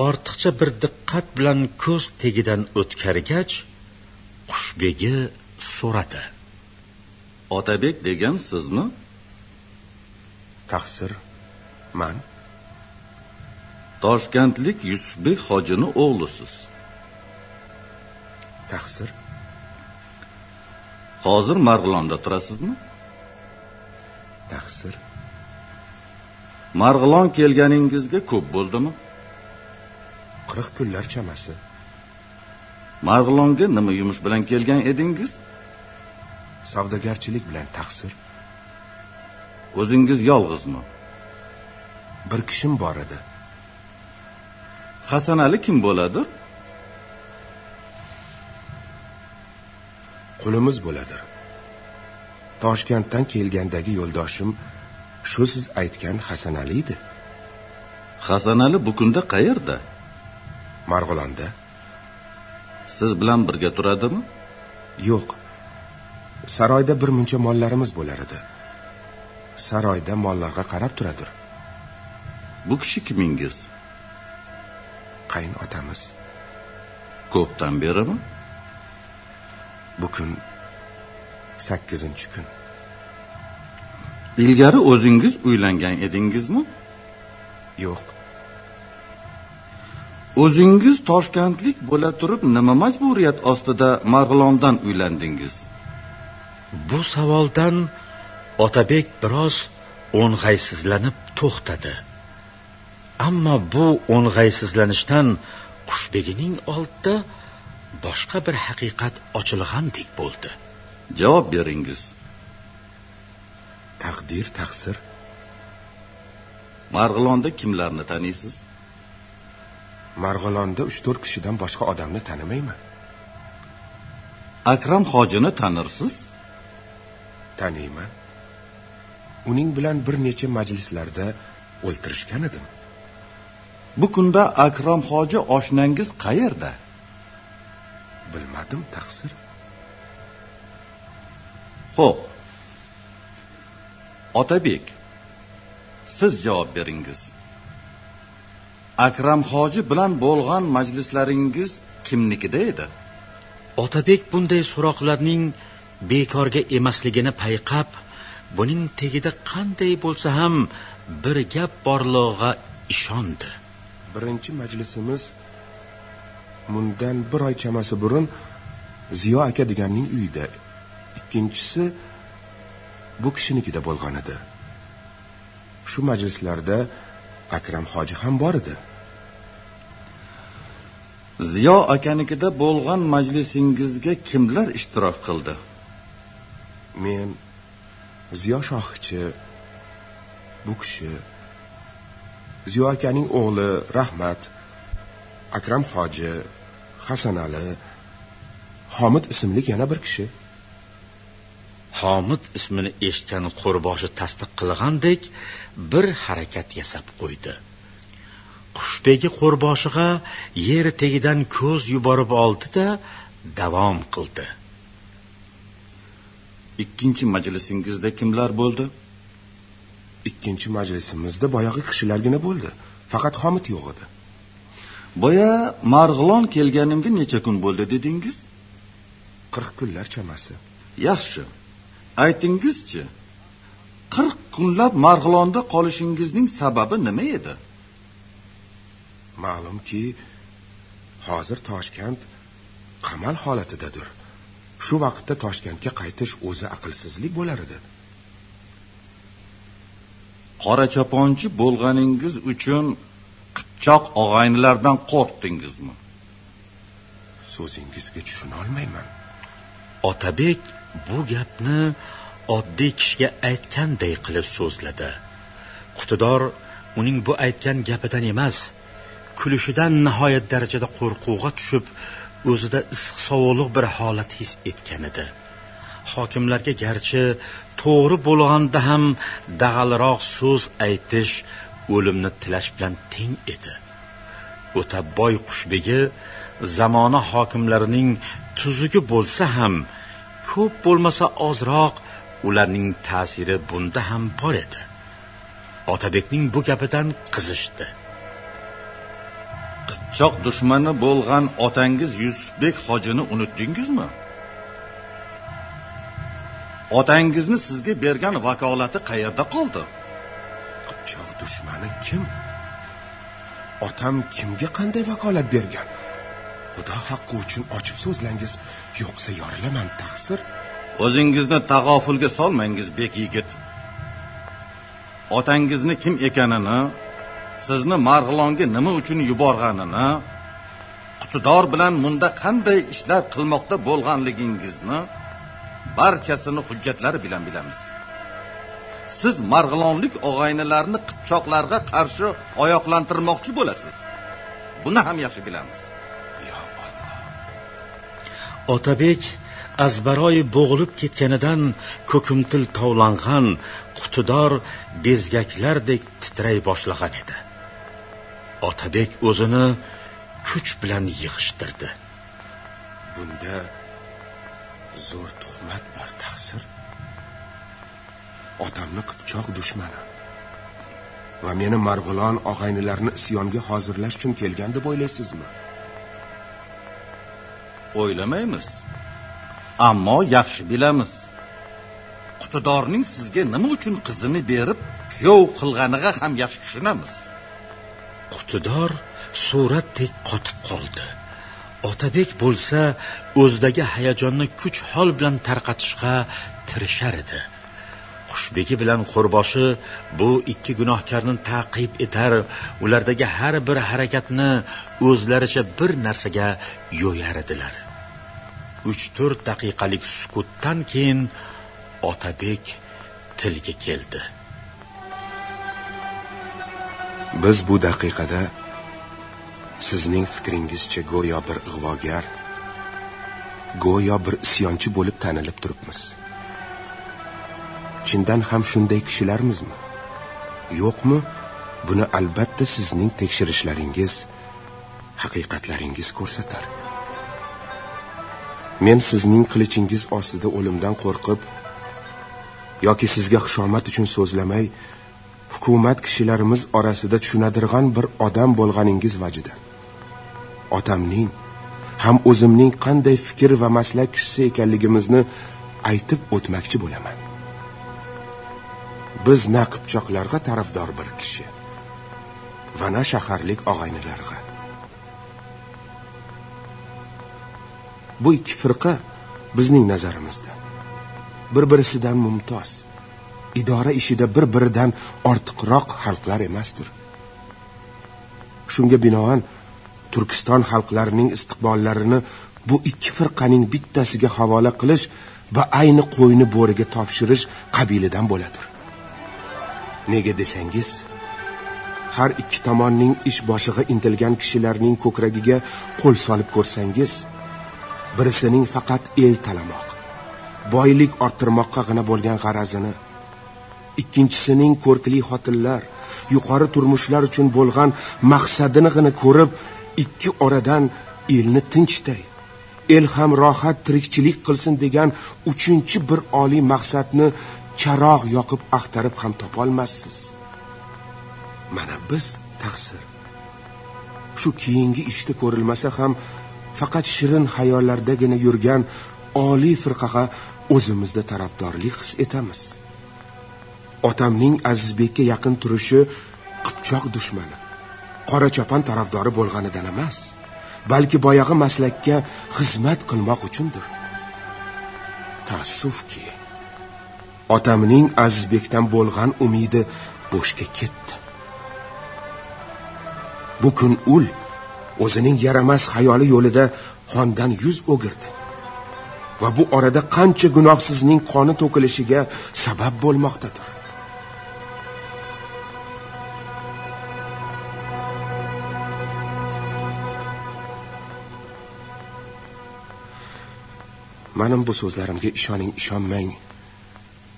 ortiqcha bir diqqat bilan ko'z tegidan o'tkargach qushbegi so'radi. Otabek degan sizmi taqsir man toshkentlik yusufbek hojini o'g'lisiz. Taqsir? Hozir marg'ilonda turasizmi? Taqsir. Marg'ilon kelganingizga ko'p bo'ldimi? Qirq kunlar chamasi. Marg'ilonga nima yumush bilan kelgan edingiz? Savdogarchilik bilan taqsir. O'zingiz yolg'izmi? Bir kishim bor edi hasanali kim bo'ladi? Qulimiz bo'ladi. Toshkentdan kelgandagi yo'ldoshim shu siz aytgan hasanali edi. Hasanali bu kunda qayerda? Marg'ilonda. Siz bilan birga turadimi? Yo'q. Saroyda bir muncha mollarimiz bo'lar edi. Saroyda mollarga qarab turadir. Bu kishi kimingiz qayin otamiz. Ko'pdan berimi? Bu kun sakkizinchi kun. Ilgari o'zingiz uylangan edingizmi? Yo'q. O'zingiz toshkentlik bo'la turib nima majburiyat ostida marg'ilondan uylandingiz bu savoldan otabek biroz o'ng'aysizlanib to'xtadi ammo bu o'ng'aysizlanishdan qushbegining oldida boshqa bir haqiqat ochilgandek bo'ldi. Javob beringiz. Taqdir taqsir. Marg'ilonda kimlarni taniysiz? Marg'ilonda uch to'rt kishidan boshqa odamni tanimayman. Akram hojini tanirsiz? Taniyman. Uning bilan bir necha majlislarda o'ltirishgan edim bu kunda akram hoji oshnangiz qayerda? Bilmadim taqsir. Xo'p. Otabek siz javob beringiz. Akram hoji bilan bo'lgan majlislaringiz kimnikida edi? Otabek bunday so'roqlarning bekorga emasligini payqab buning tagida qanday bo'lsa ham bir gap borlig'iga ishondi birinchi majlisimiz mundan bir oy chamasi burun ziyo aka deganning uyida. Ikkinchisi bu kishinikida bo'lgan edi. Shu majlislarda akram hoji ham bor edi. Ziyo akanikida bo'lgan majlisingizga kimlar ishtirok qildi? Men ziyo shohchi bu kishi ziyo akaning o'g'li rahmat akram hoji hasanali homid ismli yana bir kishi. Homid ismini eshitgan qo'rboshi tasdiq qilgandek bir harakat yasab qo'ydi. Qushbegi qo'rboshiga yer tagidan ko'z yuborib oldi da davom qildi. Ikkinchi majlisingizda kimlar bo'ldi ikkinchi majlisimizda boyagi kishilargina bo'ldi. Faqat homid yo'q edi. Boya marg'ilon kelganimga necha kun bo'ldi dedingiz? Qirq kunlar chamasi. Yaxshi. Aytingizchi qirq kunlab marg'ilonda qolishingizning sababi nima edi? Ma'lumki hozir toshkent qamal holatidadir. Shu vaqtda toshkentga qaytish o'zi aqlsizlik bo'lar edi qora choponchi bo'lganingiz uchun qipchoq og'aynilardan qo'rqdingizmi? So'zingizga tushuna olmayman otabek bu gapni oddiy kishiga aytganday qilib so'zladi. Qutidor uning bu aytgan gapidan emas kulishidan nihoyat darajada qo'rquvga tushib o'zida issiq sovuqliq bir holat his etgan edi hokimlarga garchi to'g'ri bo'lganda ham dag'alroq so'z aytish o'limni tilash bilan teng edi. O'taboy qushbegi zamona hokimlarining tuzugi bo'lsa ham ko'p bo'lmasa ozroq ularning ta'siri bunda ham bor edi. Otabekning bu gapidan qizishdi. Qipchoq dushmani bo'lgan otangiz yusufbek hojini unutdingizmi? Otangizni sizga bergan vakolati qayerda qoldi? Qipchoq dushmani kim? Otam kimga qanday vakolat bergan? Xudo haqqi uchun ochib so'zlangiz yo'qsa yorilaman taqsir. O'zingizni tag'ofulga solmangiz bek yigit. Otangizni kim ekanini sizni marg'ilonga nima uchun yuborganini qutidor bilan munda qanday ishlar qilmoqda bo'lganligingizni barchasini hujjatlari bilan bilamiz. Siz marg'ilonlik og'aynilarni qipchoqlarga qarshi oyoqlantirmoqchi bo'lasiz. Buni ham yaxshi bilamiz. Otabek azbaroyi bo'g'ilib ketganidan ko'kimtil tovlangan qutidor bezgaklardek titray boshlagan edi. Otabek o'zini kuch bilan yig'ishtirdi. Bunda zo'r tuhmat bor taqsir. Otamni qipchoq dushmani. Va meni marg'ilon og'aynilarni isyonga hozirlash uchun kelgan deb o'ylaysizmi? O'ylamaymiz. Ammo yaxshi bilamiz. Qutidorning sizga nima uchun qizini berib kuyov qilganiga ham yaxshi tushunamiz. Qutidor suratdek qotib qoldi otabek bo'lsa o'zidagi hayajonni kuch hol bilan tarqatishga tirishar edi. Xushbegi bilan qo'rboshi bu ikki gunohkorni taqib etar ulardagi har bir harakatni o'zlaricha bir narsaga yo'yar edilar. Uch to'rt daqiqalik sukutdan keyin otabek tilga keldi. Biz bu daqiqada sizning fikringizcha go'yo bir ig'vogar go'yo bir isyonchi bo'lib tanilib turibmiz. Chindan ham shunday kishilarmizmi? Yo'qmi? Buni albatta sizning tekshirishlaringiz haqiqatlaringiz ko'rsatar. Men sizning qilichingiz ostida o'limdan qo'rqib yoki sizga xushomad uchun so'zlamay hukumat kishilarimiz orasida tushunadirg'an bir odam bo'lganingiz vajidan otamning ham o'zimning qanday fikr va maslak kishisi ekanligimizni aytib o'tmoqchi bo'laman. Biz na qipchoqlarga tarafdor bir kishi va na shaharlik og'aynilarga. Bu ikki firqa bizning nazarimizda. Bir birisidan mumtoz idora ishida bir biridan ortiqroq xalqlar emasdir. Shunga binoan turkiston xalqlarining istiqbollarini bu ikki firqaning bittasiga havola qilish va ayni qo'yni bo'riga topshirish qabilidan bo'ladir. Nega desangiz har ikki tomonning ish boshiga intilgan kishilarning ko'kragiga qo'l solib ko'rsangiz birisining faqat el talamoq boylik orttirmoqqagina bo'lgan g'arazini ikkinchisining ko'rkli xotinlar yuqori turmushlar uchun bo'lgan maqsadinigina ko'rib ikki oradan elni tinchtay el ham rohat tirikchilik qilsin degan uchinchi bir oliy maqsadni charog' yoqib axtarib ham topolmassiz. Mana biz taqsir. Shu keyingi ishda ko'rilmasa ham faqat shirin xayollardagina yurgan oliy firqaga o'zimizda tarafdorlik his etamiz. Otamning azizbekka yaqin turishi qipchoq dushmani. Qora chopan tarafdori bo'lganidan emas balki boyag'i maslakka xizmat qilmoq uchundir. Taassufki otamning azizbekdan bo'lgan umidi bo'shga ketdi. Bu kun ul o'zining yaramas xayoli yo'lida qondan yuz o'girdi. Va bu orada qancha gunohsizning qoni to'kilishiga sabab bo'lmoqdadir. Manim bu so'zlarimga ishoning ishonmang.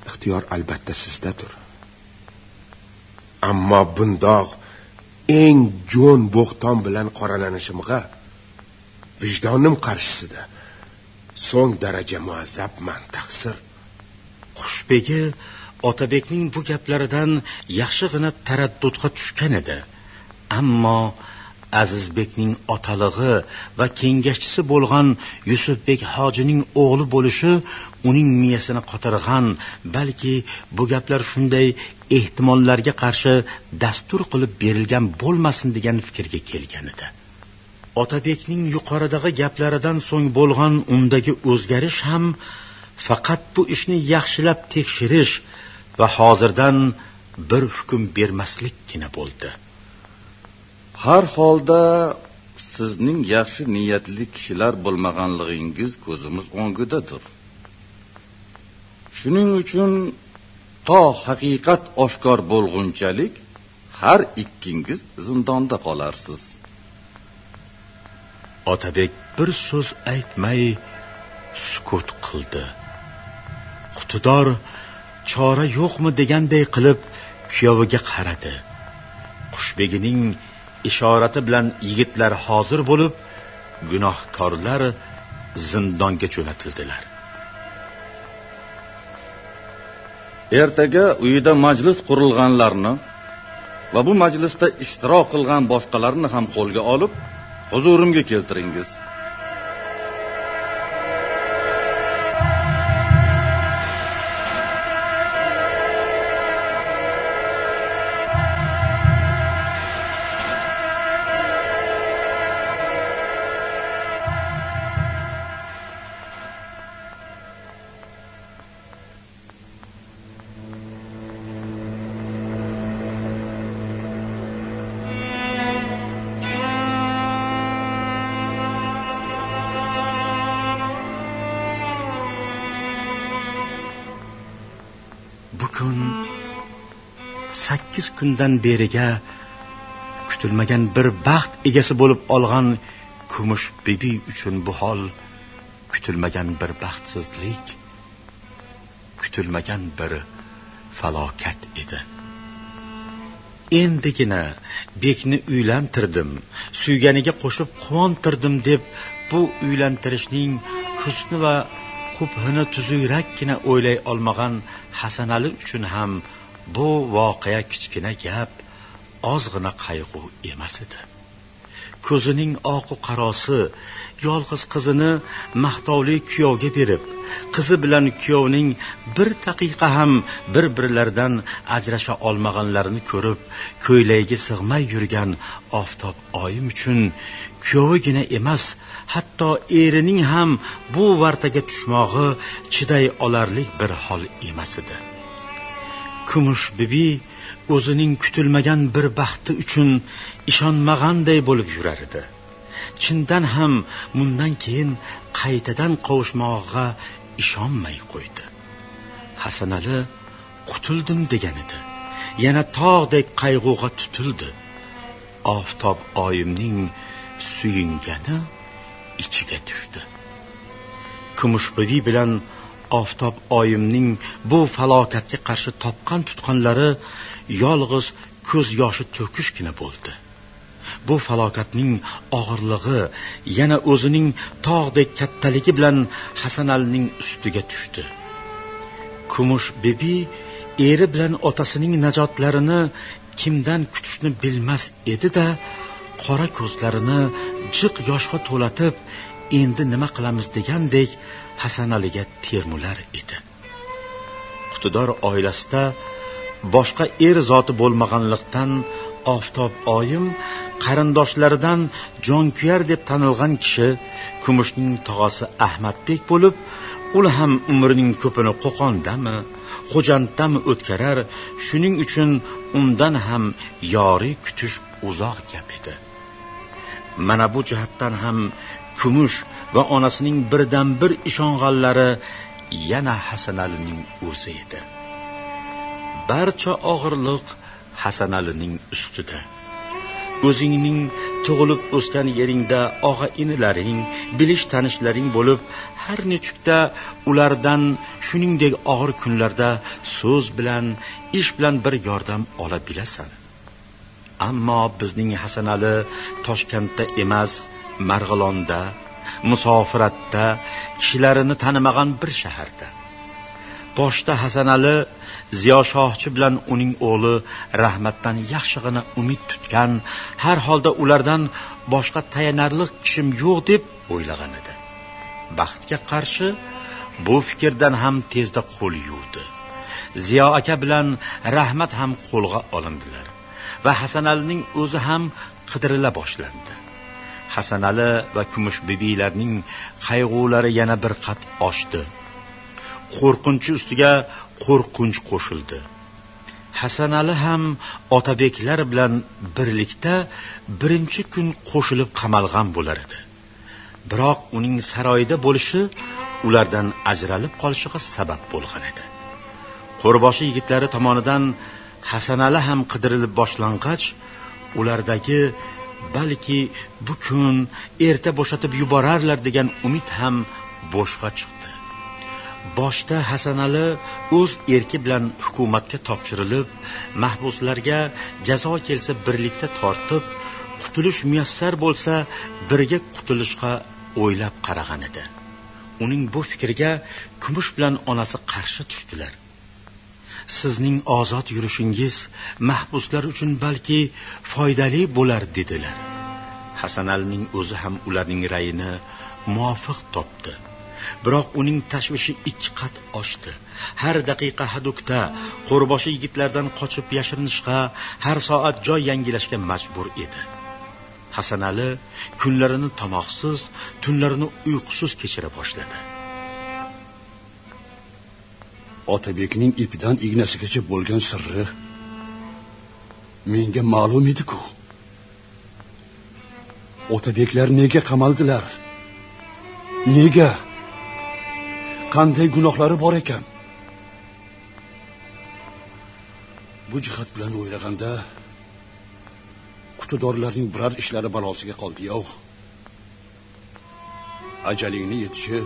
Ixtiyor albatta sizdadir. Ammo bundoq eng jo'n bo'xton bilan qoralanishimga vijdonim qarshisida so'ng daraja muazzabman taqsir. Qushbegi otabekning bu gaplaridan yaxshig'ina taraddudga tushgan edi. Ammo azizbekning otalig'i va kengashchisi bo'lgan yusufbek hojining o'g'li bo'lishi uning miyasini qotirg'an balki bu gaplar shunday ehtimollarga qarshi dastur qilib berilgan bo'lmasin degan fikrga kelgan edi. Otabekning yuqoridagi gaplaridan so'ng bo'lgan undagi o'zgarish ham faqat bu ishni yaxshilab tekshirish va hozirdan bir hukm bermaslikkina bo'ldi. Har holda sizning yaxshi niyatli kishilar bo'lmaganligingiz ko'zimiz o'ngidadir. Shuning uchun to haqiqat oshkor bo'lgunchalik har ikkingiz zindonda qolarsiz. Otabek bir so'z aytmay sukut qildi. Qutidor chora yo'qmi? deganday qilib kuyoviga qaradi. Qushbegining ishorati bilan yigitlar hozir bo'lib gunohkorlar zindonga jo'natildilar. Ertaga uyida majlis qurilganlarni va bu majlisda ishtirok qilgan boshqalarni ham qo'lga olib huzurimga keltiringiz. Kundan beriga kutilmagan bir baxt egasi bo'lib olgan kumush bibi uchun bu hol kutilmagan bir baxtsizlik kutilmagan bir falokat edi. Endigina bekni uylantirdim suyganiga qo'shib quvontirdim deb bu uylantirishning husni va qubhini tuzukrokkina o'ylay olmagan hasanali uchun ham bu voqea kichkina gap ozg'ina qayg'u emas edi. Ko'zining oqu qarosi yolg'iz qizini maqtovli kuyovga berib qizi bilan kuyovning bir daqiqa ham bir birlaridan ajrasha olmaganlarini ko'rib ko'ylagiga sig'may yurgan oftob oyim uchun kuyovigina emas hatto erining ham bu vartaga tushmog'i chiday olarlik bir hol emas edi. Kumush bibi o'zining kutilmagan bir baxti uchun ishonmaganday bo'lib yurar edi chindan ham bundan keyin qaytadan qovushmog'iga ishonmay qo'ydi. Hasanali qutuldim degan edi. Yana tog'dek qayg'uga tutildi. Oftob oyimning suyingani ichiga tushdi. Kumushbibi bilan oftob oyimning bu falokatga qarshi topgan tutqanlari yolg'iz ko'z yoshi to'kishgina bo'ldi. Bu falokatning og'irlig'i yana o'zining tog'dek kattaligi bilan hasanalining ustiga tushdi. Kumush bebi eri bilan otasining najotlarini kimdan kutishni bilmas edi da qora ko'zlarini jiq yoshga to'latib endi nima qilamiz? degandek hasanaliga termular edi. Qutidor oilasida boshqa er zoti bo'lmaganlikdan oftob oyim qarindoshlaridan jonkuyar deb tanilgan kishi kumushning tog'asi ahmadbek bo'lib ul ham umrining ko'pini qo'qondami xo'janddami o'tkarar shuning uchun undan ham yori kutish uzoq gap edi. Mana bu jihatdan ham kumush va onasining birdan bir ishong'anlari yana hasanalining o'zi edi. Barcha og'irliq hasanalining ustida. O'zingning tug'ilib o'sgan yeringda og'a inilaring bilish tanishlaring bo'lib har nechukda ulardan shuningdek og'ir kunlarda so'z bilan ish bilan bir yordam ola bilasan. Ammo bizning hasanali toshkentda emas marg'ilonda musofiratda kishilarini tanimagan bir shaharda. Boshda hasanali ziyoshohchi bilan uning o'g'li rahmatdan yaxshig'ina umid tutgan har holda ulardan boshqa tayanarli kishim yo'q deb o'ylagan edi. Baxtga qarshi bu fikrdan ham tezda qo'l yuvdi. Ziyo aka bilan rahmat ham qo'lga olindilar va hasanalining o'zi ham qidirila boshlandi. Hasanali va kumush bibilarning qayg'ulari yana bir qat oshdi. Qo'rqinchi ustiga qo'rqinch qo'shildi. Hasanali ham otabeklar bilan birlikda birinchi kun qo'shilib qamalgan bo'lar edi. Biroq uning saroyida bo'lishi ulardan ajralib qolishiga sabab bo'lgan edi. Qo'rboshi yigitlari tomonidan hasanali ham qidirilib boshlangach ulardagi balki bu kun erta bo'shatib yuborarlar degan umid ham bo'shqa chiqdi. Boshda hasanali o'z erki bilan hukumatga topshirilib mahbuslarga jazo kelsa birlikda tortib qutulish muyassar bo'lsa birga qutulishga o'ylab qaragan edi. Uning bu fikriga kumush bilan onasi qarshi tushdilar sizning ozod yurishingiz mahbuslar uchun balki foydali bo'lar dedilar. Hasanalining o'zi ham ularning ra'yini muvofiq topdi. Biroq uning tashvishi ikki qat oshdi. Har daqiqa hadukda qo'rboshi yigitlardan qochib yashirinishga har soat joy yangilashga majbur edi. Hasanali kunlarini tomoqsiz tunlarini uyqusiz kechira boshladi. Otabekning ipidan ignasigacha bo'lgan sirri. Menga ma'lum edi-ku. otabeklar nega qamaldilar? Nega? Qanday gunohlari bor ekan? Bu jihat bilan o'ylaganda qutidorlarning biror ishlari balosiga qoldi yo'q. Ajalingni yetishi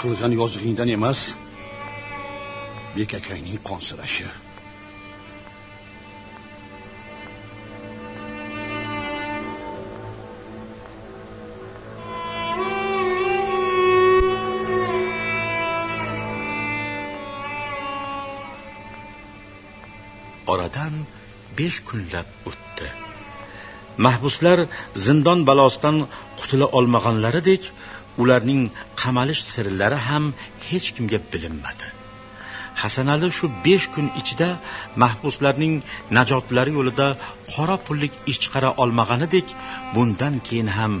qilgan yozig'ingdan emas bek akangning qonsirashi oradan besh kunlab o'tdi. Mahbuslar zindon balosidan qutula olmaganlaridek ularning qamalish sirlari ham hech kimga bilinmadi. Hasanali shu 5 kun ichida mahbuslarning najotlari yo'lida qora pullik ish chiqara olmaganidek bundan keyin ham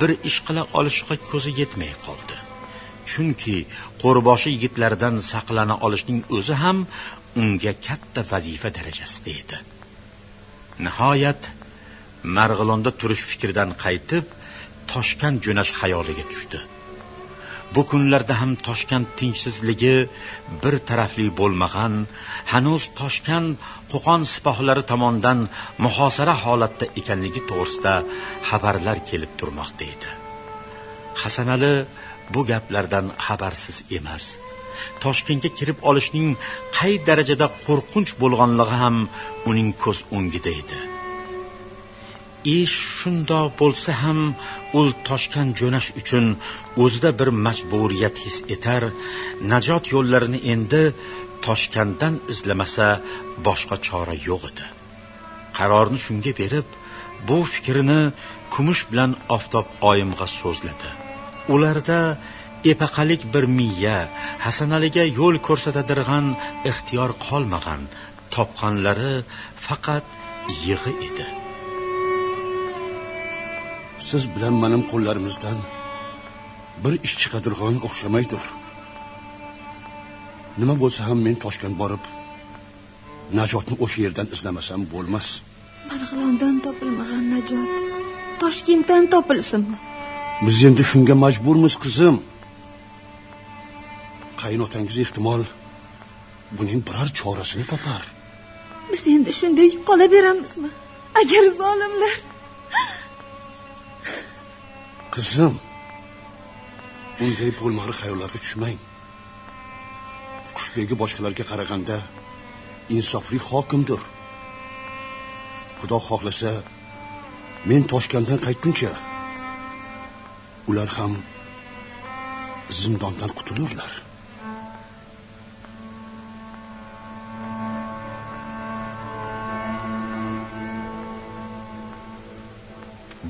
bir ish qila olishiga ko'zi yetmay qoldi. Chunki qo'rboshi yigitlaridan saqlana olishning o'zi ham unga katta vazifa darajasida edi. Nihoyat marg'ilonda turish fikridan qaytib toshkent jo'nash xayoliga tushdi. Bu kunlarda ham toshkent tinchsizligi bir tarafli bo'lmagan hanuz toshkent qo'qon sipohlari tomonidan muhosara holatda ekanligi to'g'risida xabarlar kelib turmoqda edi. Hasanali bu gaplardan xabarsiz emas. Toshkentga kirib olishning qay darajada qo'rqinch bo'lganligi ham uning ko'z o'ngida edi. Ish shundoq bo'lsa ham u toshkan jo'nash uchun o'zida bir majburiyat his etar. Najot yo'llarini endi toshkandan izlamasa boshqa chora yo'q edi. Qarorni shunga berib bu fikrini kumush bilan oftob oyimga so'zladi. Ularda epaqalik bir miya hasanaliga yo'l ko'rsatadirg'an ixtiyor qolmagan topqonlari faqat yig'i edi. Siz bilan mening qo'llarimizdan bir ish chiqadirg'on o'xshamaydir. Nima bo'lsa ham men toshkent borib najotni o'sha yerdan izlamasam bo'lmas. Marg'ilondan topilmagan najot toshkentdan topilsinmi biz endi shunga majburmiz qizim. Qaynotangiz ehtimol buning biror chorasini topar. Biz endi shunday qolaveramizmi? Agar zolimlar qizim bunday bo'lmag'li xayollarga tushmang. Qushbegi boshqalarga qaraganda insofli hokimdir. Xudo xohlasa men toshkentdan qaytguncha ular ham zindondan qutulurlar.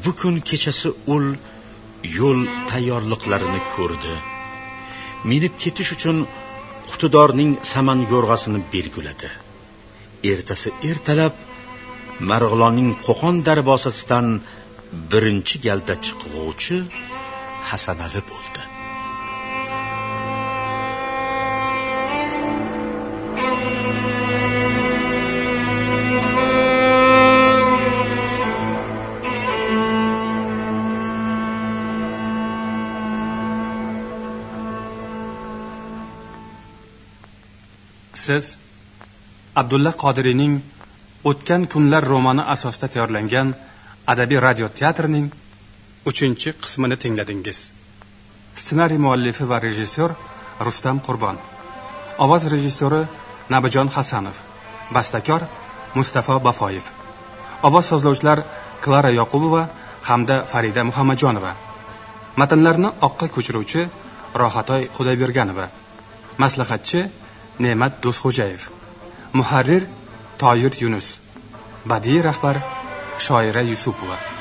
Bu kun kechasi ul yo'l tayyorliqlarini ko'rdi. Minib ketish uchun qutidorning saman yo'rg'asini belgiladi. Ertasi ertalab marg'ilonning qo'qon darvozasidan birinchi galda chiquvchi hasanali bo'ldi. Abdulla qodiriyning o'tgan kunlar romani asosida tayyorlangan adabiy radio teatrining uchinchi qismini tingladingiz. Ssenariy muallifi va rejissyor rustam qurbon. Ovoz rejissyori nabijon hasanov. Bastakor mustafo bafoyev. Ovoz sozlovchilar klara yoqubova hamda farida muhammadjonova. Matnlarni oqqa ko'chiruvchi rohatoy xudoyberganova. Maslahatchi ne'mat do'stxo'jayev. Muharrir toyir yunus badiiy rahbar shoira yusupova.